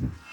Mhm.